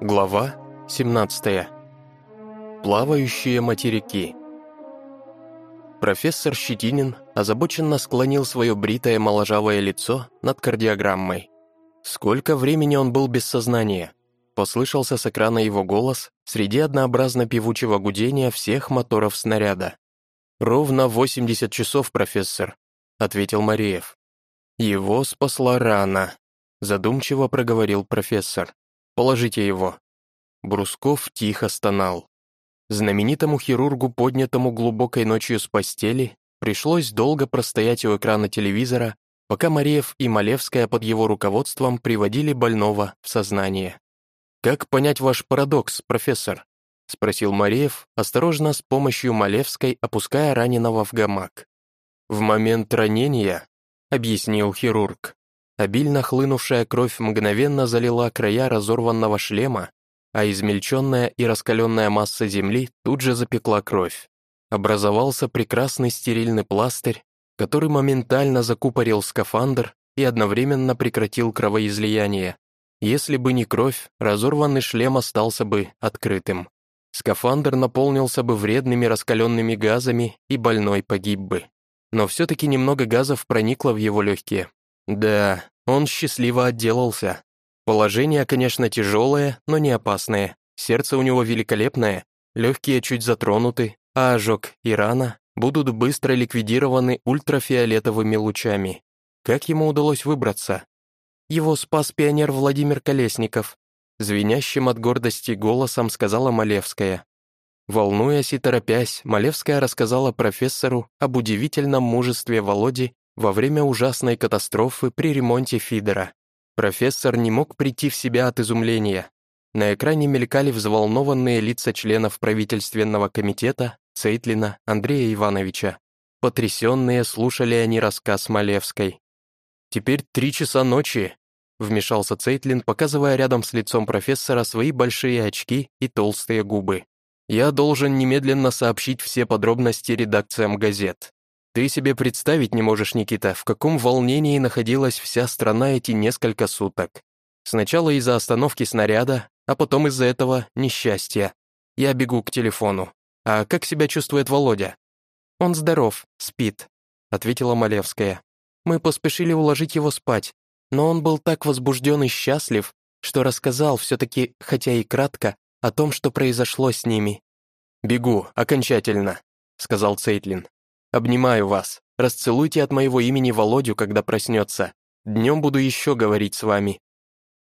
Глава 17. Плавающие материки. Профессор Щетинин озабоченно склонил свое бритое моложавое лицо над кардиограммой. Сколько времени он был без сознания? Послышался с экрана его голос среди однообразно певучего гудения всех моторов снаряда. «Ровно 80 часов, профессор», — ответил Мареев. «Его спасла рана», — задумчиво проговорил профессор. Положите его». Брусков тихо стонал. Знаменитому хирургу, поднятому глубокой ночью с постели, пришлось долго простоять у экрана телевизора, пока Мареев и Малевская под его руководством приводили больного в сознание. «Как понять ваш парадокс, профессор?» — спросил Мареев, осторожно с помощью Малевской опуская раненого в гамак. «В момент ранения», — объяснил хирург, Обильно хлынувшая кровь мгновенно залила края разорванного шлема, а измельченная и раскаленная масса земли тут же запекла кровь. Образовался прекрасный стерильный пластырь, который моментально закупорил скафандр и одновременно прекратил кровоизлияние. Если бы не кровь, разорванный шлем остался бы открытым. Скафандр наполнился бы вредными раскаленными газами, и больной погиб бы. Но все-таки немного газов проникло в его легкие, да, он счастливо отделался. Положение, конечно, тяжелое, но не опасное. Сердце у него великолепное, легкие чуть затронуты, а ожог и рана будут быстро ликвидированы ультрафиолетовыми лучами. Как ему удалось выбраться? Его спас пионер Владимир Колесников, звенящим от гордости голосом сказала Малевская. Волнуясь и торопясь, Малевская рассказала профессору об удивительном мужестве Володи во время ужасной катастрофы при ремонте фидера. Профессор не мог прийти в себя от изумления. На экране мелькали взволнованные лица членов правительственного комитета Цейтлина Андрея Ивановича. Потрясенные слушали они рассказ Малевской. «Теперь три часа ночи», — вмешался Цейтлин, показывая рядом с лицом профессора свои большие очки и толстые губы. «Я должен немедленно сообщить все подробности редакциям газет. Ты себе представить не можешь, Никита, в каком волнении находилась вся страна эти несколько суток. Сначала из-за остановки снаряда, а потом из-за этого несчастья. Я бегу к телефону. А как себя чувствует Володя? Он здоров, спит, ответила Малевская. Мы поспешили уложить его спать, но он был так возбужден и счастлив, что рассказал все-таки, хотя и кратко, о том, что произошло с ними. «Бегу, окончательно», — сказал Цейтлин. Обнимаю вас. Расцелуйте от моего имени Володю, когда проснется. Днем буду еще говорить с вами».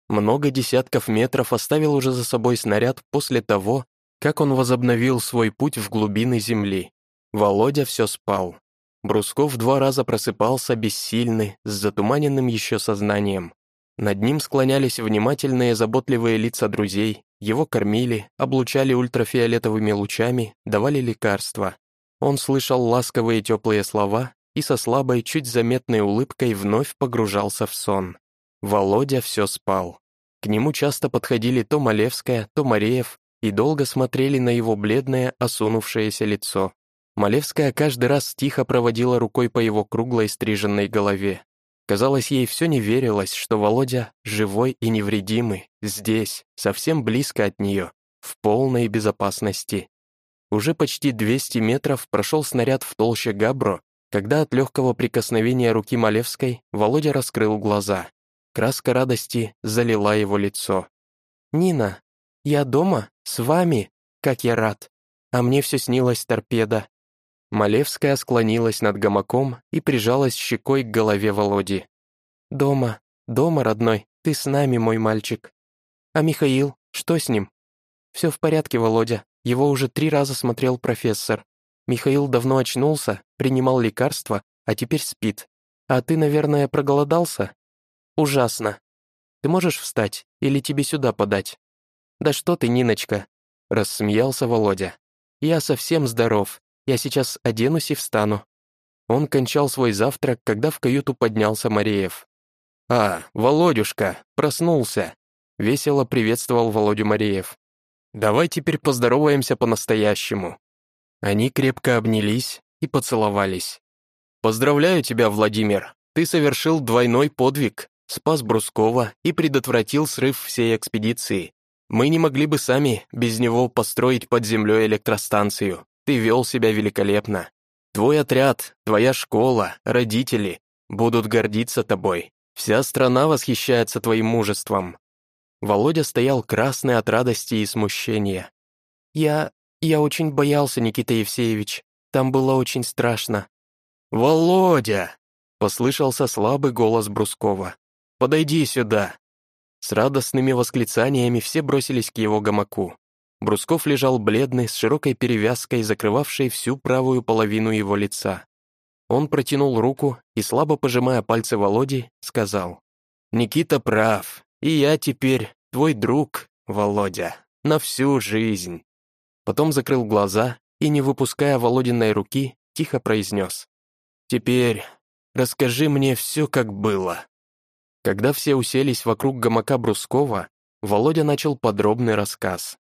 Много десятков метров оставил уже за собой снаряд после того, как он возобновил свой путь в глубины земли. Володя все спал. Брусков два раза просыпался, бессильный, с затуманенным еще сознанием. Над ним склонялись внимательные, заботливые лица друзей, его кормили, облучали ультрафиолетовыми лучами, давали лекарства. Он слышал ласковые теплые слова и со слабой, чуть заметной улыбкой вновь погружался в сон. Володя все спал. К нему часто подходили то Малевская, то Мареев и долго смотрели на его бледное, осунувшееся лицо. Малевская каждый раз тихо проводила рукой по его круглой стриженной голове. Казалось, ей все не верилось, что Володя живой и невредимый, здесь, совсем близко от нее, в полной безопасности. Уже почти 200 метров прошел снаряд в толще Габро, когда от легкого прикосновения руки Малевской Володя раскрыл глаза. Краска радости залила его лицо. «Нина, я дома? С вами? Как я рад! А мне все снилось торпеда». Малевская склонилась над гамаком и прижалась щекой к голове Володи. «Дома, дома, родной, ты с нами, мой мальчик. А Михаил, что с ним?» «Все в порядке, Володя, его уже три раза смотрел профессор. Михаил давно очнулся, принимал лекарства, а теперь спит. А ты, наверное, проголодался? Ужасно. Ты можешь встать или тебе сюда подать? Да что ты, Ниночка, рассмеялся Володя. Я совсем здоров. Я сейчас оденусь и встану. Он кончал свой завтрак, когда в каюту поднялся Мареев. «А, Володюшка, проснулся!» Весело приветствовал Володю Мареев. Давай теперь поздороваемся по-настоящему». Они крепко обнялись и поцеловались. «Поздравляю тебя, Владимир. Ты совершил двойной подвиг, спас Брускова и предотвратил срыв всей экспедиции. Мы не могли бы сами без него построить под землей электростанцию. Ты вел себя великолепно. Твой отряд, твоя школа, родители будут гордиться тобой. Вся страна восхищается твоим мужеством». Володя стоял красный от радости и смущения. «Я... я очень боялся, Никита Евсеевич. Там было очень страшно». «Володя!» — послышался слабый голос Брускова. «Подойди сюда!» С радостными восклицаниями все бросились к его гамаку. Брусков лежал бледный, с широкой перевязкой, закрывавшей всю правую половину его лица. Он протянул руку и, слабо пожимая пальцы Володи, сказал, «Никита прав, и я теперь твой друг, Володя, на всю жизнь». Потом закрыл глаза и, не выпуская Володиной руки, тихо произнес, «Теперь расскажи мне все, как было». Когда все уселись вокруг гамака Брускова, Володя начал подробный рассказ.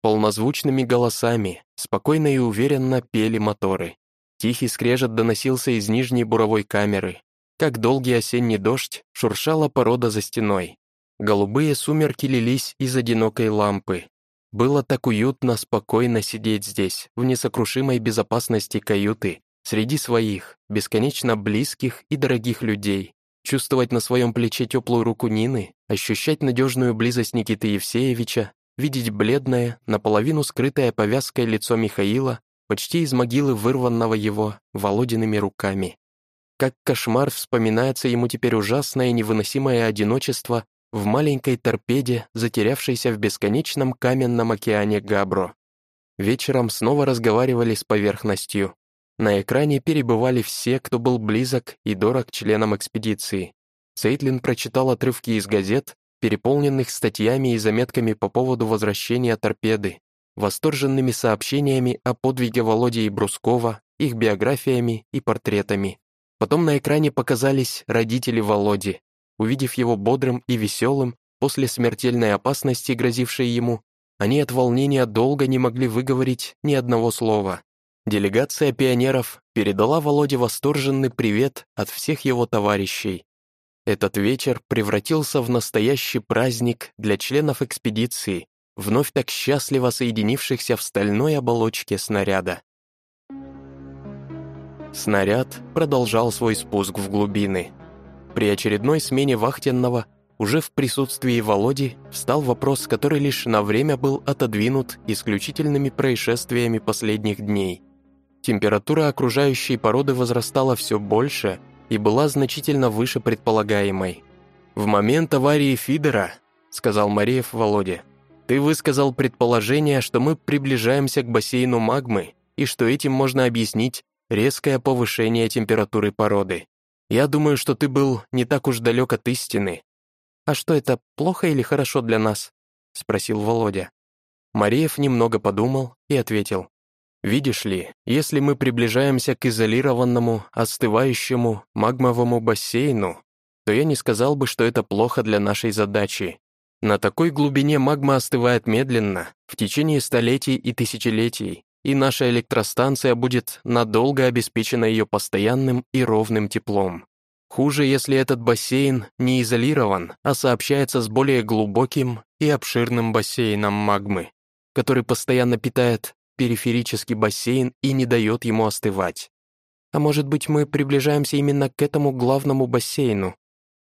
Полнозвучными голосами, спокойно и уверенно пели моторы. Тихий скрежет доносился из нижней буровой камеры. Как долгий осенний дождь, шуршала порода за стеной. Голубые сумерки лились из одинокой лампы. Было так уютно, спокойно сидеть здесь, в несокрушимой безопасности каюты, среди своих, бесконечно близких и дорогих людей. Чувствовать на своем плече теплую руку Нины, ощущать надежную близость Никиты Евсеевича, видеть бледное, наполовину скрытое повязкой лицо Михаила, почти из могилы вырванного его Володиными руками. Как кошмар вспоминается ему теперь ужасное невыносимое одиночество в маленькой торпеде, затерявшейся в бесконечном каменном океане Габро. Вечером снова разговаривали с поверхностью. На экране перебывали все, кто был близок и дорог членам экспедиции. Сейтлин прочитал отрывки из газет, переполненных статьями и заметками по поводу возвращения торпеды, восторженными сообщениями о подвиге Володи и Брускова, их биографиями и портретами. Потом на экране показались родители Володи. Увидев его бодрым и веселым, после смертельной опасности, грозившей ему, они от волнения долго не могли выговорить ни одного слова. Делегация пионеров передала Володе восторженный привет от всех его товарищей. Этот вечер превратился в настоящий праздник для членов экспедиции, вновь так счастливо соединившихся в стальной оболочке снаряда. Снаряд продолжал свой спуск в глубины. При очередной смене вахтенного, уже в присутствии Володи, встал вопрос, который лишь на время был отодвинут исключительными происшествиями последних дней. Температура окружающей породы возрастала все больше, и была значительно выше предполагаемой. «В момент аварии фидера», — сказал Мариев Володе, «ты высказал предположение, что мы приближаемся к бассейну магмы и что этим можно объяснить резкое повышение температуры породы. Я думаю, что ты был не так уж далек от истины». «А что это, плохо или хорошо для нас?» — спросил Володя. Мариев немного подумал и ответил. Видишь ли, если мы приближаемся к изолированному, остывающему магмовому бассейну, то я не сказал бы, что это плохо для нашей задачи. На такой глубине магма остывает медленно, в течение столетий и тысячелетий, и наша электростанция будет надолго обеспечена ее постоянным и ровным теплом. Хуже, если этот бассейн не изолирован, а сообщается с более глубоким и обширным бассейном магмы, который постоянно питает периферический бассейн и не дает ему остывать. А может быть, мы приближаемся именно к этому главному бассейну?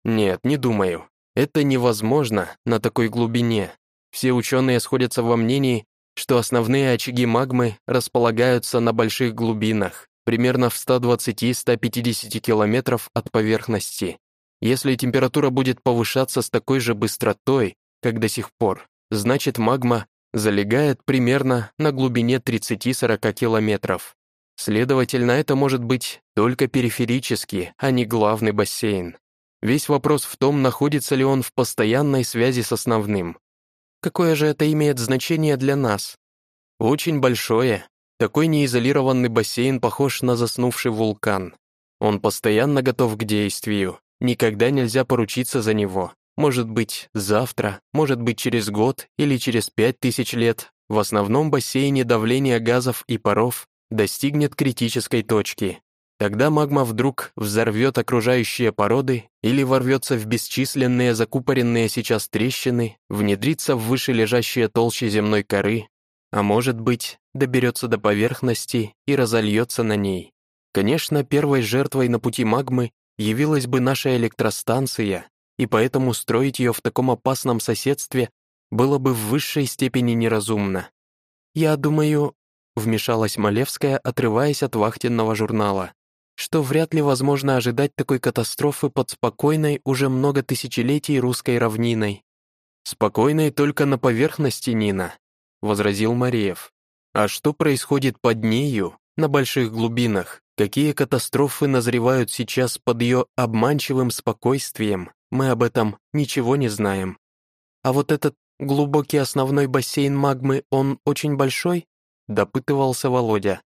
Нет, не думаю. Это невозможно на такой глубине. Все ученые сходятся во мнении, что основные очаги магмы располагаются на больших глубинах, примерно в 120-150 километров от поверхности. Если температура будет повышаться с такой же быстротой, как до сих пор, значит магма залегает примерно на глубине 30-40 километров. Следовательно, это может быть только периферический, а не главный бассейн. Весь вопрос в том, находится ли он в постоянной связи с основным. Какое же это имеет значение для нас? Очень большое. Такой неизолированный бассейн похож на заснувший вулкан. Он постоянно готов к действию, никогда нельзя поручиться за него. Может быть, завтра, может быть, через год или через пять тысяч лет в основном бассейне давление газов и паров достигнет критической точки. Тогда магма вдруг взорвет окружающие породы или ворвется в бесчисленные закупоренные сейчас трещины, внедрится в вышележащие толщи земной коры, а может быть, доберется до поверхности и разольется на ней. Конечно, первой жертвой на пути магмы явилась бы наша электростанция, и поэтому строить ее в таком опасном соседстве было бы в высшей степени неразумно. «Я думаю», — вмешалась Малевская, отрываясь от вахтенного журнала, что вряд ли возможно ожидать такой катастрофы под спокойной уже много тысячелетий русской равниной. «Спокойной только на поверхности, Нина», — возразил Мареев. «А что происходит под нею, на больших глубинах? Какие катастрофы назревают сейчас под ее обманчивым спокойствием? Мы об этом ничего не знаем. А вот этот глубокий основной бассейн магмы, он очень большой?» — допытывался Володя.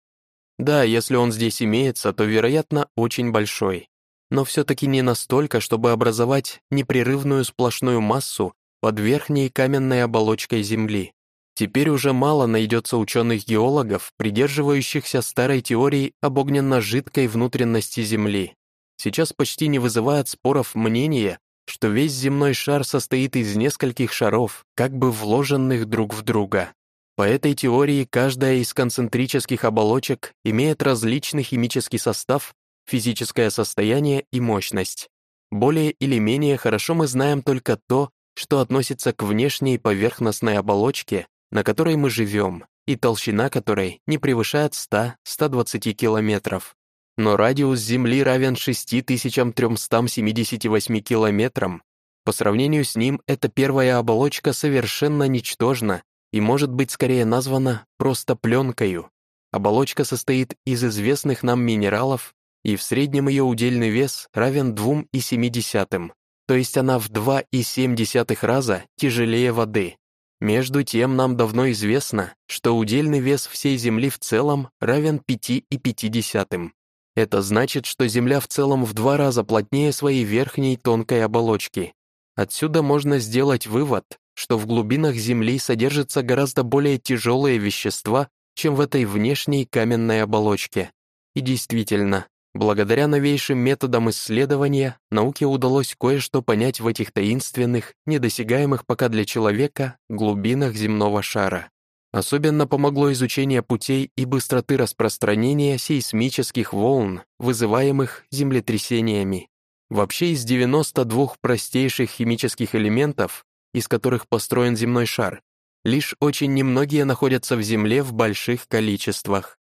Да, если он здесь имеется, то, вероятно, очень большой. Но все-таки не настолько, чтобы образовать непрерывную сплошную массу под верхней каменной оболочкой Земли. Теперь уже мало найдется ученых-геологов, придерживающихся старой теории об огненно-жидкой внутренности Земли. Сейчас почти не вызывает споров мнение, что весь земной шар состоит из нескольких шаров, как бы вложенных друг в друга. По этой теории каждая из концентрических оболочек имеет различный химический состав, физическое состояние и мощность. Более или менее хорошо мы знаем только то, что относится к внешней поверхностной оболочке, на которой мы живем, и толщина которой не превышает 100-120 километров. Но радиус Земли равен 6378 километрам. По сравнению с ним, эта первая оболочка совершенно ничтожна и может быть скорее названа просто пленкою. Оболочка состоит из известных нам минералов, и в среднем ее удельный вес равен 2,7, то есть она в 2,7 раза тяжелее воды. Между тем нам давно известно, что удельный вес всей Земли в целом равен 5,5. Это значит, что Земля в целом в два раза плотнее своей верхней тонкой оболочки. Отсюда можно сделать вывод, что в глубинах Земли содержатся гораздо более тяжелые вещества, чем в этой внешней каменной оболочке. И действительно, благодаря новейшим методам исследования, науке удалось кое-что понять в этих таинственных, недосягаемых пока для человека, глубинах земного шара. Особенно помогло изучение путей и быстроты распространения сейсмических волн, вызываемых землетрясениями. Вообще из 92 простейших химических элементов из которых построен земной шар, лишь очень немногие находятся в Земле в больших количествах.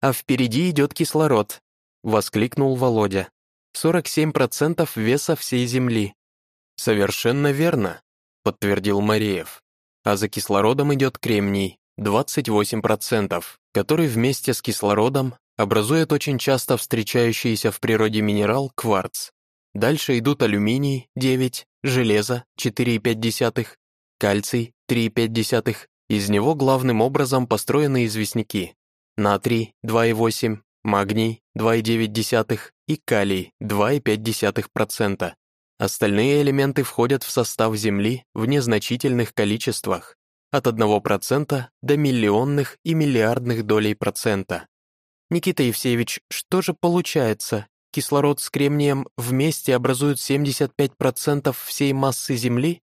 «А впереди идет кислород», — воскликнул Володя. «47% веса всей Земли». «Совершенно верно», — подтвердил Мареев. «А за кислородом идет кремний, 28%, который вместе с кислородом образует очень часто встречающийся в природе минерал кварц. Дальше идут алюминий 9, железо 4,5, кальций 3,5, из него главным образом построены известняки, натрий 2,8, магний 2,9 и калий 2,5%. Остальные элементы входят в состав Земли в незначительных количествах, от 1% до миллионных и миллиардных долей процента. Никита Евсеевич, что же получается? Кислород с кремнием вместе образуют 75% всей массы Земли?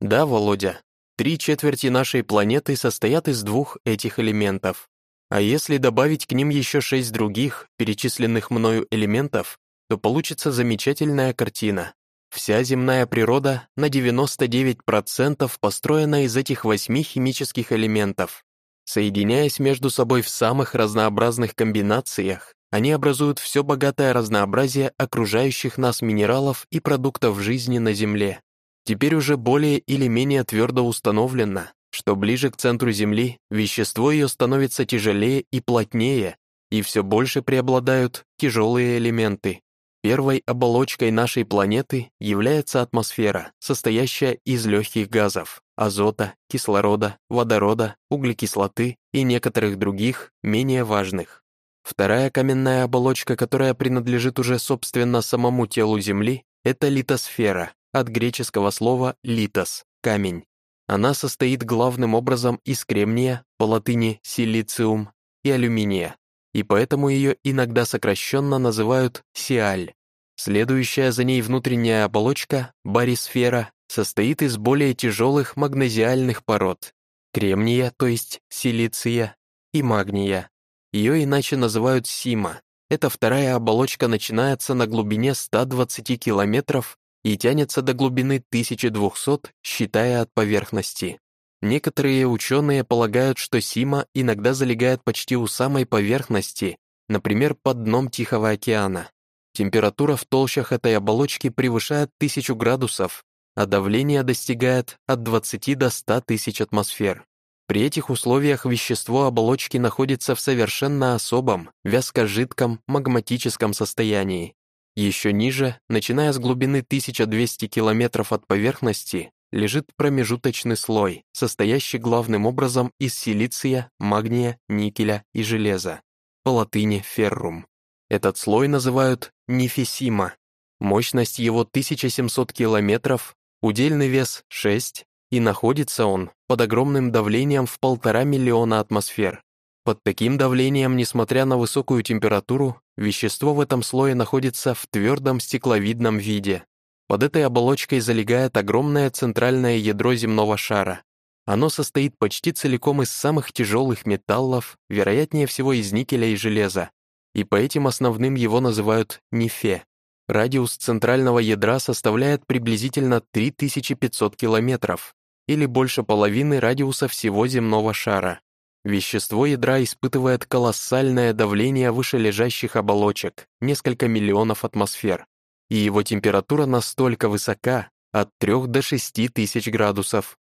Да, Володя, три четверти нашей планеты состоят из двух этих элементов. А если добавить к ним еще шесть других, перечисленных мною элементов, то получится замечательная картина. Вся земная природа на 99% построена из этих восьми химических элементов. Соединяясь между собой в самых разнообразных комбинациях, они образуют все богатое разнообразие окружающих нас минералов и продуктов жизни на Земле. Теперь уже более или менее твердо установлено, что ближе к центру Земли вещество ее становится тяжелее и плотнее, и все больше преобладают тяжелые элементы. Первой оболочкой нашей планеты является атмосфера, состоящая из легких газов, азота, кислорода, водорода, углекислоты и некоторых других, менее важных. Вторая каменная оболочка, которая принадлежит уже собственно самому телу Земли, это литосфера, от греческого слова «литос» — камень. Она состоит главным образом из кремния, по латыни «силициум» и алюминия. и поэтому ее иногда сокращенно называют сиаль. Следующая за ней внутренняя оболочка, барисфера, состоит из более тяжелых магнезиальных пород — кремния, то есть силиция, и магния. Ее иначе называют сима. Эта вторая оболочка начинается на глубине 120 километров и тянется до глубины 1200, считая от поверхности. Некоторые ученые полагают, что Сима иногда залегает почти у самой поверхности, например, под дном Тихого океана. Температура в толщах этой оболочки превышает 1000 градусов, а давление достигает от 20 до 100 тысяч атмосфер. При этих условиях вещество оболочки находится в совершенно особом, вязко-жидком, магматическом состоянии. Еще ниже, начиная с глубины 1200 километров от поверхности, лежит промежуточный слой, состоящий главным образом из силиция, магния, никеля и железа, по латыни феррум. Этот слой называют нефисима. Мощность его 1700 километров, удельный вес 6, и находится он под огромным давлением в полтора миллиона атмосфер. Под таким давлением, несмотря на высокую температуру, вещество в этом слое находится в твердом стекловидном виде. Под этой оболочкой залегает огромное центральное ядро земного шара. Оно состоит почти целиком из самых тяжелых металлов, вероятнее всего из никеля и железа, и по этим основным его называют нефе. Радиус центрального ядра составляет приблизительно 3500 километров, или больше половины радиуса всего земного шара. Вещество ядра испытывает колоссальное давление вышележащих оболочек, несколько миллионов атмосфер, и его температура настолько высока, от 3 до 6 тысяч градусов.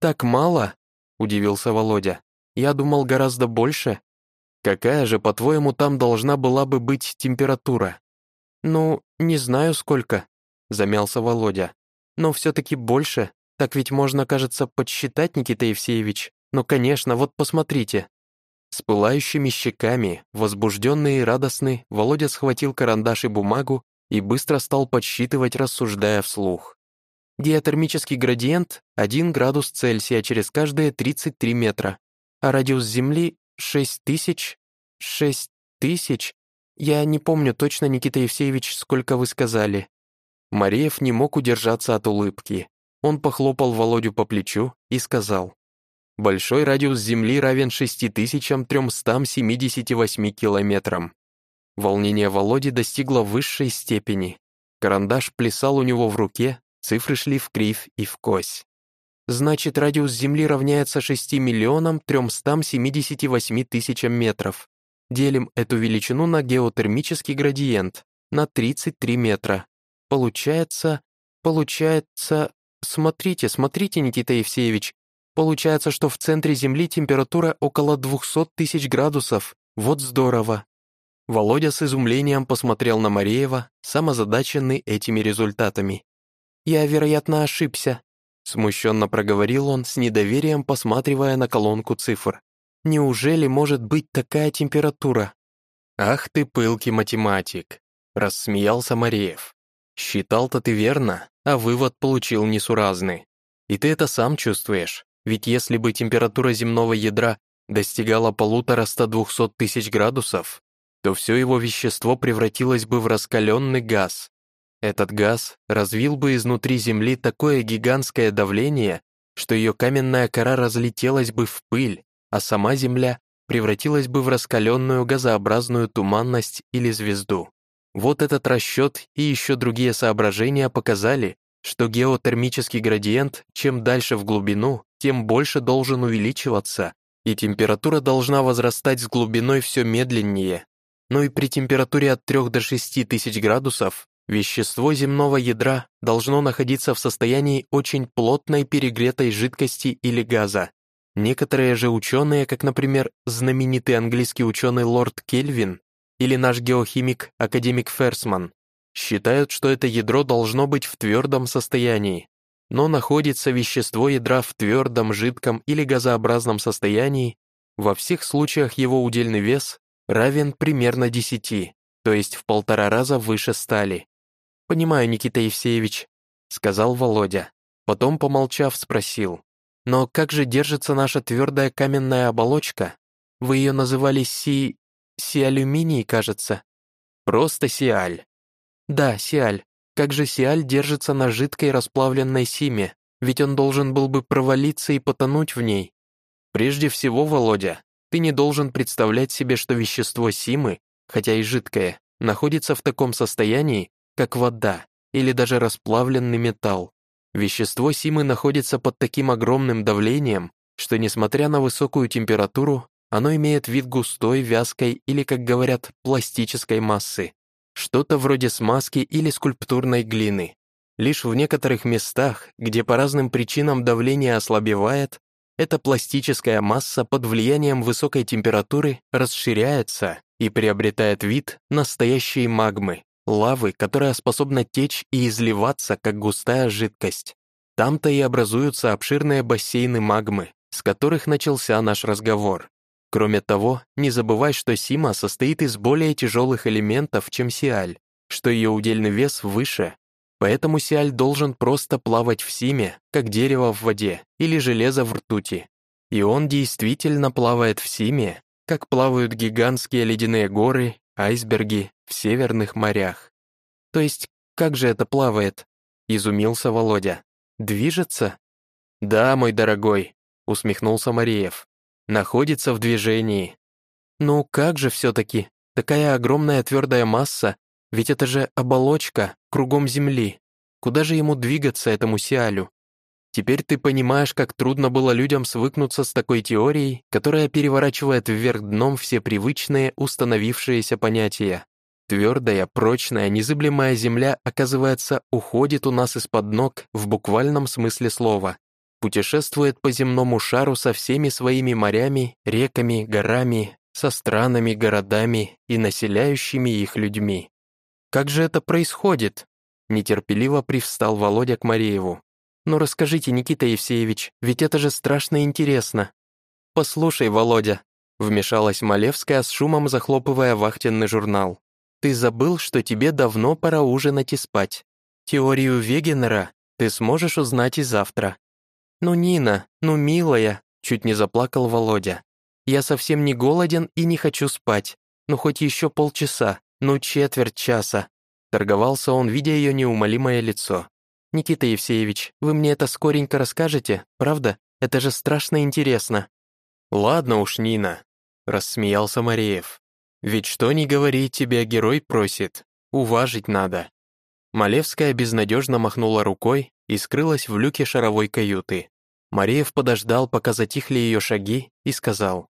«Так мало?» — удивился Володя. «Я думал гораздо больше. Какая же, по-твоему, там должна была бы быть температура?» «Ну, не знаю сколько», — замялся Володя. «Но все-таки больше. Так ведь можно, кажется, подсчитать, Никита Евсеевич. Ну, конечно, вот посмотрите». С пылающими щеками, возбужденный и радостный, Володя схватил карандаш и бумагу и быстро стал подсчитывать, рассуждая вслух. Геотермический градиент — 1 градус Цельсия через каждые 33 метра, а радиус Земли — 6000... 6000... Я не помню точно, Никита Евсеевич, сколько вы сказали. Мареев не мог удержаться от улыбки. Он похлопал Володю по плечу и сказал, «Большой радиус Земли равен 6378 километрам». Волнение Володи достигло высшей степени. Карандаш плясал у него в руке, цифры шли в кривь и в кось. Значит, радиус Земли равняется 6 миллионам 378 тысячам метров. Делим эту величину на геотермический градиент, на 33 метра. Получается, получается, Смотрите, смотрите, Никита Евсеевич. Получается, что в центре Земли температура около 200 тысяч градусов. Вот здорово. Володя с изумлением посмотрел на Мареева, сам озадаченный этими результатами. «Я, вероятно, ошибся», — смущенно проговорил он, с недоверием посматривая на колонку цифр. «Неужели может быть такая температура?» «Ах ты пылкий математик», — рассмеялся Мареев. «Считал-то ты верно, а вывод получил несуразный. И ты это сам чувствуешь, ведь если бы температура земного ядра достигала полутора-ста двухсот тысяч градусов, то все его вещество превратилось бы в раскаленный газ. Этот газ развил бы изнутри Земли такое гигантское давление, что ее каменная кора разлетелась бы в пыль, а сама Земля превратилась бы в раскаленную газообразную туманность или звезду. Вот этот расчет и еще другие соображения показали, что геотермический градиент чем дальше в глубину, тем больше должен увеличиваться, и температура должна возрастать с глубиной все медленнее. Но и при температуре от 3 до 6 тысяч градусов вещество земного ядра должно находиться в состоянии очень плотной перегретой жидкости или газа. Некоторые же ученые, как, например, знаменитый английский ученый лорд Кельвин, или наш геохимик, академик Ферсман, считают, что это ядро должно быть в твердом состоянии, но находится вещество ядра в твердом, жидком или газообразном состоянии, во всех случаях его удельный вес равен примерно 10, то есть в полтора раза выше стали. «Понимаю, Никита Евсеевич», — сказал Володя. Потом, помолчав, спросил, «Но как же держится наша твердая каменная оболочка? Вы ее называли Си... сиалюминий, кажется». «Просто сиаль». «Да, сиаль. Как же сиаль держится на жидкой расплавленной симе? Ведь он должен был бы провалиться и потонуть в ней». «Прежде всего, Володя, ты не должен представлять себе, что вещество симы, хотя и жидкое, находится в таком состоянии, как вода или даже расплавленный металл. Вещество Симы находится под таким огромным давлением, что, несмотря на высокую температуру, оно имеет вид густой, вязкой или, как говорят, пластической массы. Что-то вроде смазки или скульптурной глины. Лишь в некоторых местах, где по разным причинам давление ослабевает, эта пластическая масса под влиянием высокой температуры расширяется и приобретает вид настоящей магмы, лавы, которая способна течь и изливаться, как густая жидкость. Там-то и образуются обширные бассейны магмы, с которых начался наш разговор. Кроме того, не забывай, что Сима состоит из более тяжелых элементов, чем Сиаль, что ее удельный вес выше. Поэтому Сиаль должен просто плавать в Симе, как дерево в воде или железо в ртути. И он действительно плавает в Симе, как плавают гигантские ледяные горы, айсберги в северных морях. То есть, как же это плавает? Изумился Володя. Движется? Да, мой дорогой, усмехнулся Мариев. Находится в движении. Ну как же все-таки? Такая огромная твердая масса, ведь это же оболочка, кругом Земли. Куда же ему двигаться, этому Сиалю? Теперь ты понимаешь, как трудно было людям свыкнуться с такой теорией, которая переворачивает вверх дном все привычные, установившиеся понятия. Твердая, прочная, незыблемая земля, оказывается, уходит у нас из-под ног в буквальном смысле слова. Путешествует по земному шару со всеми своими морями, реками, горами, со странами, городами и населяющими их людьми. «Как же это происходит?» Нетерпеливо привстал Володя к Марееву. «Ну расскажите, Никита Евсеевич, ведь это же страшно интересно». «Послушай, Володя», — вмешалась Малевская с шумом захлопывая вахтенный журнал. Ты забыл, что тебе давно пора ужинать и спать. Теорию Вегенера ты сможешь узнать и завтра. Ну, Нина, ну, милая, чуть не заплакал Володя. Я совсем не голоден и не хочу спать. Ну, хоть еще полчаса, ну, четверть часа. Торговался он, видя ее неумолимое лицо. «Никита Евсеевич, вы мне это скоренько расскажете, правда? Это же страшно интересно». «Ладно уж, Нина», — рассмеялся Мареев. Ведь что ни говори, тебя герой просит, уважить надо». Малевская безнадежно махнула рукой и скрылась в люке шаровой каюты. Мареев подождал, пока затихли ее шаги, и сказал,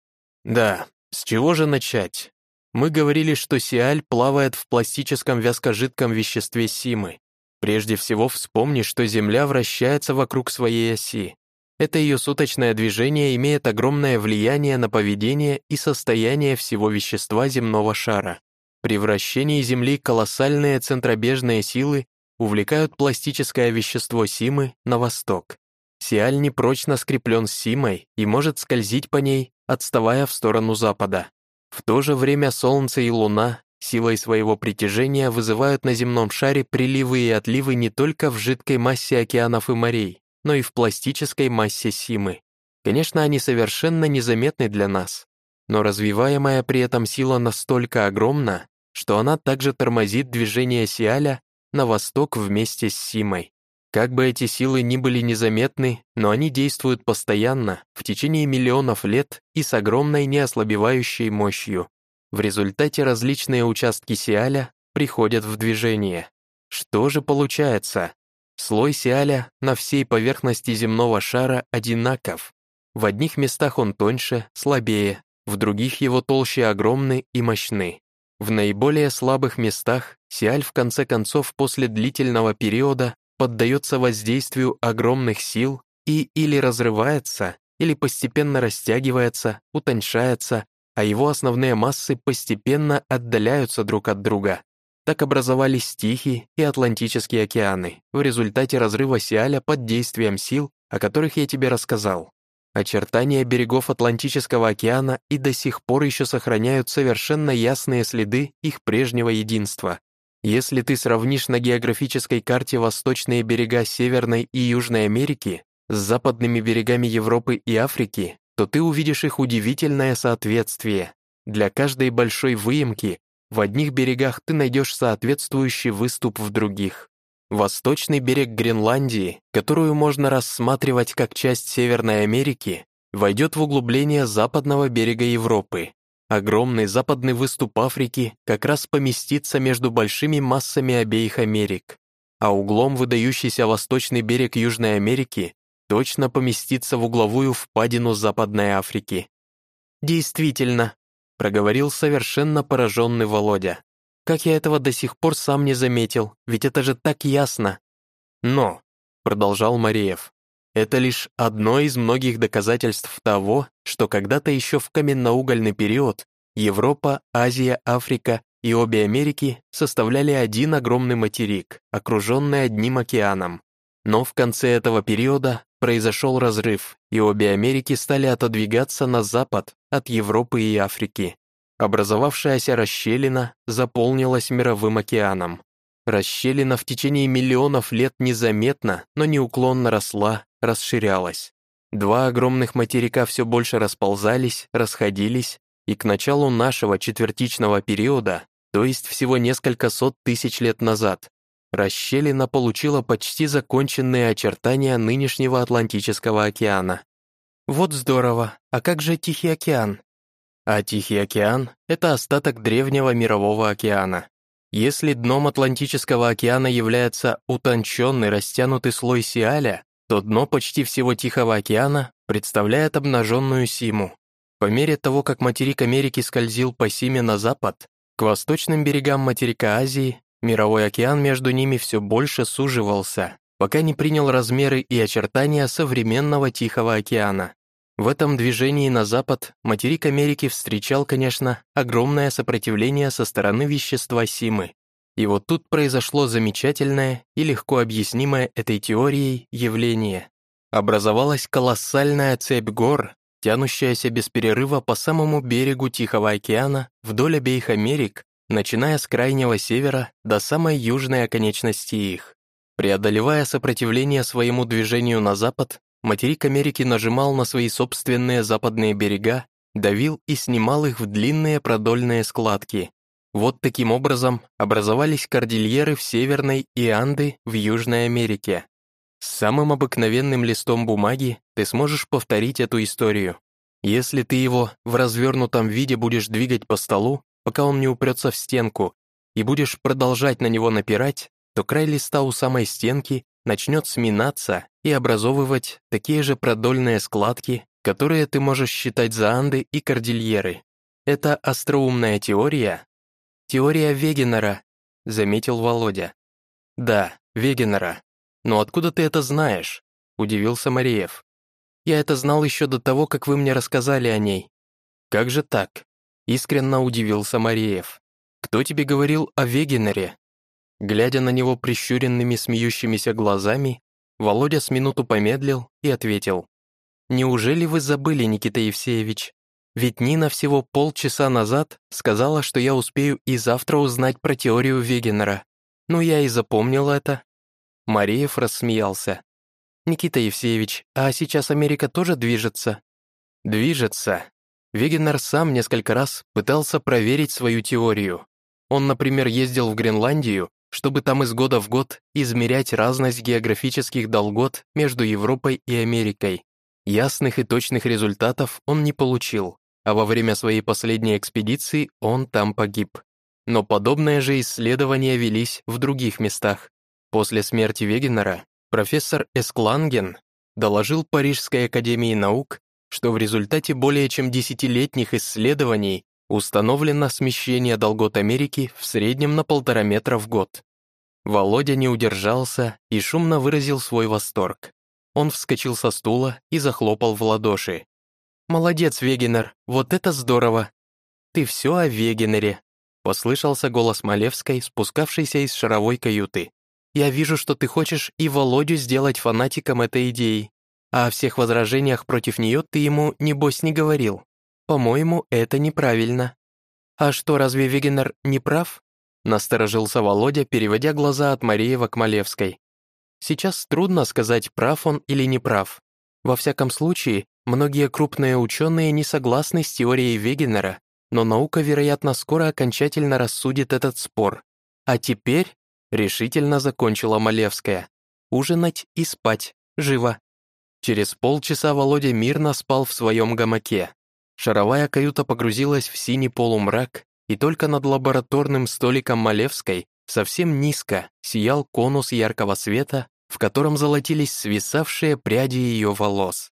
«Да, с чего же начать? Мы говорили, что Сиаль плавает в пластическом вязкожидком веществе Симы. Прежде всего вспомни, что Земля вращается вокруг своей оси. Это ее суточное движение имеет огромное влияние на поведение и состояние всего вещества земного шара. При вращении Земли колоссальные центробежные силы увлекают пластическое вещество Симы на восток. Сиаль непрочно скреплен с Симой и может скользить по ней, отставая в сторону запада. В то же время Солнце и Луна силой своего притяжения вызывают на земном шаре приливы и отливы не только в жидкой массе океанов и морей, но и в пластической массе Симы. Конечно, они совершенно незаметны для нас, но развиваемая при этом сила настолько огромна, что она также тормозит движение Сиаля на восток вместе с Симой. Как бы эти силы ни были незаметны, но они действуют постоянно, в течение миллионов лет и с огромной неослабевающей мощью. В результате различные участки Сиаля приходят в движение. Что же получается? Слой Сиаля на всей поверхности земного шара одинаков. В одних местах он тоньше, слабее, в других его толще огромны и мощны. В наиболее слабых местах Сиаль в конце концов после длительного периода поддается воздействию огромных сил и или разрывается, или постепенно растягивается, утоньшается, а его основные массы постепенно отдаляются друг от друга. Так образовались Тихий и Атлантические океаны в результате разрыва Сиаля под действием сил, о которых я тебе рассказал. Очертания берегов Атлантического океана и до сих пор еще сохраняют совершенно ясные следы их прежнего единства. Если ты сравнишь на географической карте восточные берега Северной и Южной Америки с западными берегами Европы и Африки, то ты увидишь их удивительное соответствие. Для каждой большой выемки в одних берегах ты найдешь соответствующий выступ в других. Восточный берег Гренландии, которую можно рассматривать как часть Северной Америки, войдет в углубление западного берега Европы. Огромный западный выступ Африки как раз поместится между большими массами обеих Америк, а углом выдающийся восточный берег Южной Америки точно поместится в угловую впадину Западной Африки. «Действительно», — проговорил совершенно пораженный Володя. «Как я этого до сих пор сам не заметил, ведь это же так ясно». «Но», — продолжал Мариев, это лишь одно из многих доказательств того, что когда-то еще в каменноугольный период Европа, Азия, Африка и обе Америки составляли один огромный материк, окруженный одним океаном. Но в конце этого периода произошел разрыв, и обе Америки стали отодвигаться на запад от Европы и Африки. Образовавшаяся расщелина заполнилась мировым океаном. Расщелина в течение миллионов лет незаметно, но неуклонно росла, расширялась. Два огромных материка все больше расползались, расходились, и к началу нашего четвертичного периода, то есть всего несколько сот тысяч лет назад, расщелина получила почти законченные очертания нынешнего Атлантического океана. Вот здорово, а как же Тихий океан? А Тихий океан — это остаток древнего мирового океана. Если дном Атлантического океана является утонченный растянутый слой сиаля, то дно почти всего Тихого океана представляет обнаженную Симу. По мере того, как материк Америки скользил по Симе на запад, к восточным берегам материка Азии, мировой океан между ними все больше суживался, пока не принял размеры и очертания современного Тихого океана. В этом движении на запад материк Америки встречал, конечно, огромное сопротивление со стороны вещества Симы, и вот тут произошло замечательное и легко объяснимое этой теорией явление. Образовалась колоссальная цепь гор, тянущаяся без перерыва по самому берегу Тихого океана вдоль обеих Америк, начиная с крайнего севера до самой южной оконечности их. Преодолевая сопротивление своему движению на запад, материк Америки нажимал на свои собственные западные берега, давил и снимал их в длинные продольные складки, вот таким образом образовались кордильеры в Северной и Анды в Южной Америке. С самым обыкновенным листом бумаги ты сможешь повторить эту историю. Если ты его в развернутом виде будешь двигать по столу, пока он не упрется в стенку, и будешь продолжать на него напирать, то край листа у самой стенки начнет сминаться и образовывать такие же продольные складки, которые ты можешь считать за Анды и Кордильеры. Эта остроумная теория «Теория Вегенера», — заметил Володя. «Да, Вегенера. Но откуда ты это знаешь?» — удивился Мариев. «Я это знал еще до того, как вы мне рассказали о ней». «Как же так?» — искренне удивился Мариев. «Кто тебе говорил о Вегенере?» Глядя на него прищуренными смеющимися глазами, Володя с минуту помедлил и ответил. «Неужели вы забыли, Никита Евсеевич? Ведь Нина всего полчаса назад сказала, что я успею и завтра узнать про теорию Вегенера. Ну, я и запомнил это». Мариев рассмеялся. «Никита Евсеевич, а сейчас Америка тоже движется?» «Движется». Вегенер сам несколько раз пытался проверить свою теорию. Он, например, ездил в Гренландию, чтобы там из года в год измерять разность географических долгот между Европой и Америкой. Ясных и точных результатов он не получил а во время своей последней экспедиции он там погиб. Но подобные же исследования велись в других местах. После смерти Вегенера профессор Эскланген доложил Парижской академии наук, что в результате более чем десятилетних исследований установлено смещение долгот Америки в среднем на полтора метра в год. Володя не удержался и шумно выразил свой восторг. Он вскочил со стула и захлопал в ладоши. «Молодец, Вегенер, вот это здорово! Ты все о Вегенере!» Послышался голос Малевской, спускавшейся из шаровой каюты. «Я вижу, что ты хочешь и Володю сделать фанатиком этой идеи. А о всех возражениях против нее ты ему, небось, не говорил. По-моему, это неправильно». «А что, разве Вегенер не прав?» Насторожился Володя, переводя глаза от Мариева к Малевской. «Сейчас трудно сказать, прав он или не прав. Во всяком случае, Многие крупные ученые не согласны с теорией Вегенера, но наука, вероятно, скоро окончательно рассудит этот спор. А теперь, решительно закончила Малевская, ужинать и спать, живо. Через полчаса Володя мирно спал в своем гамаке. Шаровая каюта погрузилась в синий полумрак, и только над лабораторным столиком Малевской совсем низко сиял конус яркого света, в котором золотились свисавшие пряди ее волос.